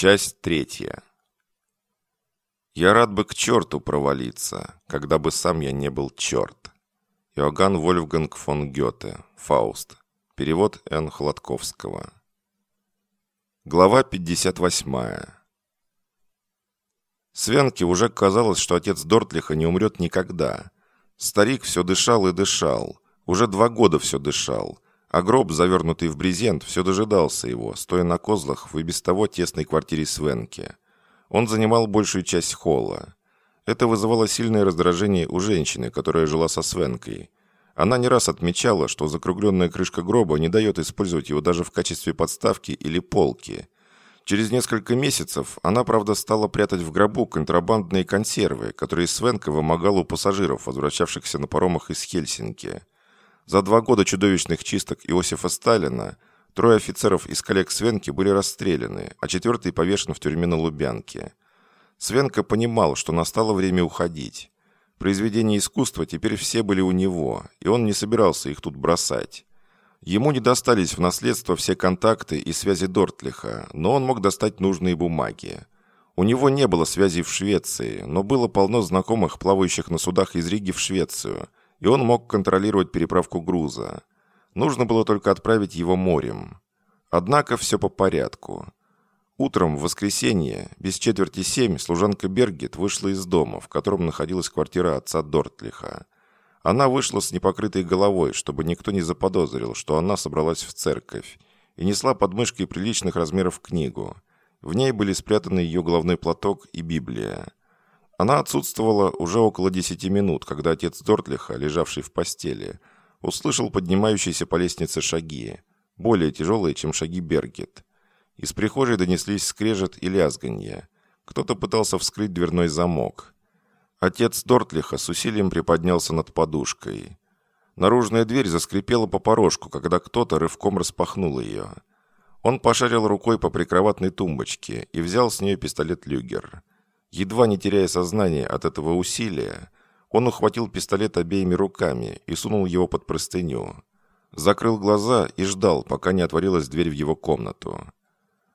Часть третья. Я рад бы к черту провалиться, когда бы сам я не был черт. Иоганн Вольфганг фон Гёте. Фауст. Перевод Н. Хладковского. Глава 58. Свенке уже казалось, что отец Дортлиха не умрет никогда. Старик все дышал и дышал. Уже два года все дышал. А гроб, завернутый в брезент, все дожидался его, стоя на козлах в и без того тесной квартире Свенки. Он занимал большую часть холла. Это вызывало сильное раздражение у женщины, которая жила со Свенкой. Она не раз отмечала, что закругленная крышка гроба не дает использовать его даже в качестве подставки или полки. Через несколько месяцев она, правда, стала прятать в гробу контрабандные консервы, которые Свенка вымогала у пассажиров, возвращавшихся на паромах из Хельсинки. За два года чудовищных чисток Иосифа Сталина трое офицеров из коллег Свенки были расстреляны, а четвертый повешен в тюрьме на Лубянке. Свенка понимал, что настало время уходить. Произведения искусства теперь все были у него, и он не собирался их тут бросать. Ему не достались в наследство все контакты и связи Дортлиха, но он мог достать нужные бумаги. У него не было связей в Швеции, но было полно знакомых, плавающих на судах из Риги в Швецию, и он мог контролировать переправку груза. Нужно было только отправить его морем. Однако все по порядку. Утром в воскресенье, без четверти семь, служанка Бергет вышла из дома, в котором находилась квартира отца Дортлиха. Она вышла с непокрытой головой, чтобы никто не заподозрил, что она собралась в церковь, и несла под мышкой приличных размеров книгу. В ней были спрятаны ее головной платок и Библия. Она отсутствовала уже около десяти минут, когда отец Дортлиха, лежавший в постели, услышал поднимающиеся по лестнице шаги, более тяжелые, чем шаги Бергет. Из прихожей донеслись скрежет и лязганье. Кто-то пытался вскрыть дверной замок. Отец Дортлиха с усилием приподнялся над подушкой. Наружная дверь заскрипела по порожку, когда кто-то рывком распахнул ее. Он пошарил рукой по прикроватной тумбочке и взял с нее пистолет «Люгер». Едва не теряя сознание от этого усилия, он ухватил пистолет обеими руками и сунул его под простыню. Закрыл глаза и ждал, пока не отворилась дверь в его комнату.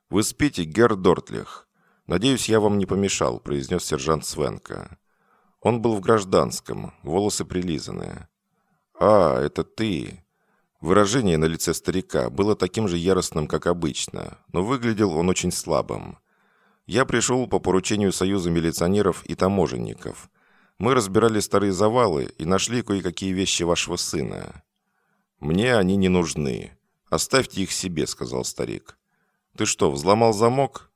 «Вы спите, Герр Дортлих. Надеюсь, я вам не помешал», – произнес сержант Свенка. Он был в гражданском, волосы прилизанные. «А, это ты!» Выражение на лице старика было таким же яростным, как обычно, но выглядел он очень слабым. Я пришел по поручению Союза милиционеров и таможенников. Мы разбирали старые завалы и нашли кое-какие вещи вашего сына. Мне они не нужны. Оставьте их себе, сказал старик. Ты что, взломал замок?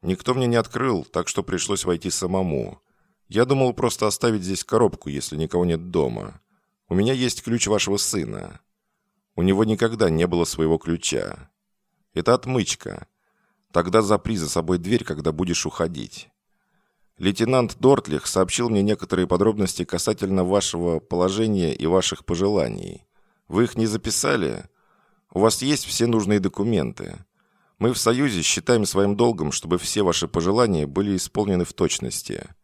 Никто мне не открыл, так что пришлось войти самому. Я думал просто оставить здесь коробку, если никого нет дома. У меня есть ключ вашего сына. У него никогда не было своего ключа. Это отмычка. Тогда запри за собой дверь, когда будешь уходить. Лейтенант Дортлих сообщил мне некоторые подробности касательно вашего положения и ваших пожеланий. Вы их не записали? У вас есть все нужные документы. Мы в Союзе считаем своим долгом, чтобы все ваши пожелания были исполнены в точности.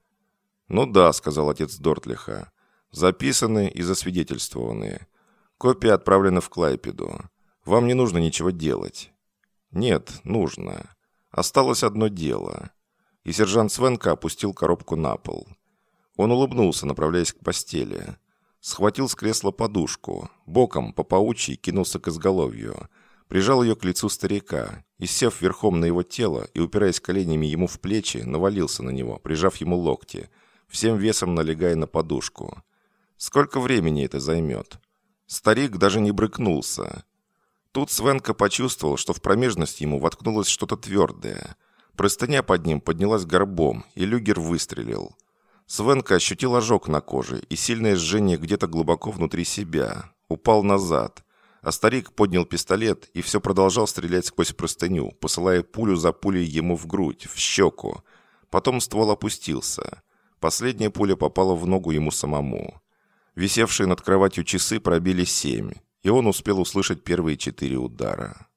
Ну да, сказал отец Дортлиха. Записаны и засвидетельствованы. Копия отправлена в Клайпеду. Вам не нужно ничего делать. Нет, нужно. Осталось одно дело. И сержант Свенка опустил коробку на пол. Он улыбнулся, направляясь к постели. Схватил с кресла подушку, боком по паучьи кинулся к изголовью, прижал ее к лицу старика и, сев верхом на его тело и упираясь коленями ему в плечи, навалился на него, прижав ему локти, всем весом налегая на подушку. Сколько времени это займет? Старик даже не брыкнулся. Тут Свенка почувствовал, что в промежность ему воткнулось что-то твердое. Простыня под ним поднялась горбом, и люгер выстрелил. Свенка ощутил ожог на коже и сильное жжение где-то глубоко внутри себя. Упал назад. А старик поднял пистолет и все продолжал стрелять сквозь простыню, посылая пулю за пулей ему в грудь, в щеку. Потом ствол опустился. Последняя пуля попала в ногу ему самому. Висевшие над кроватью часы пробили семь и он успел услышать первые четыре удара.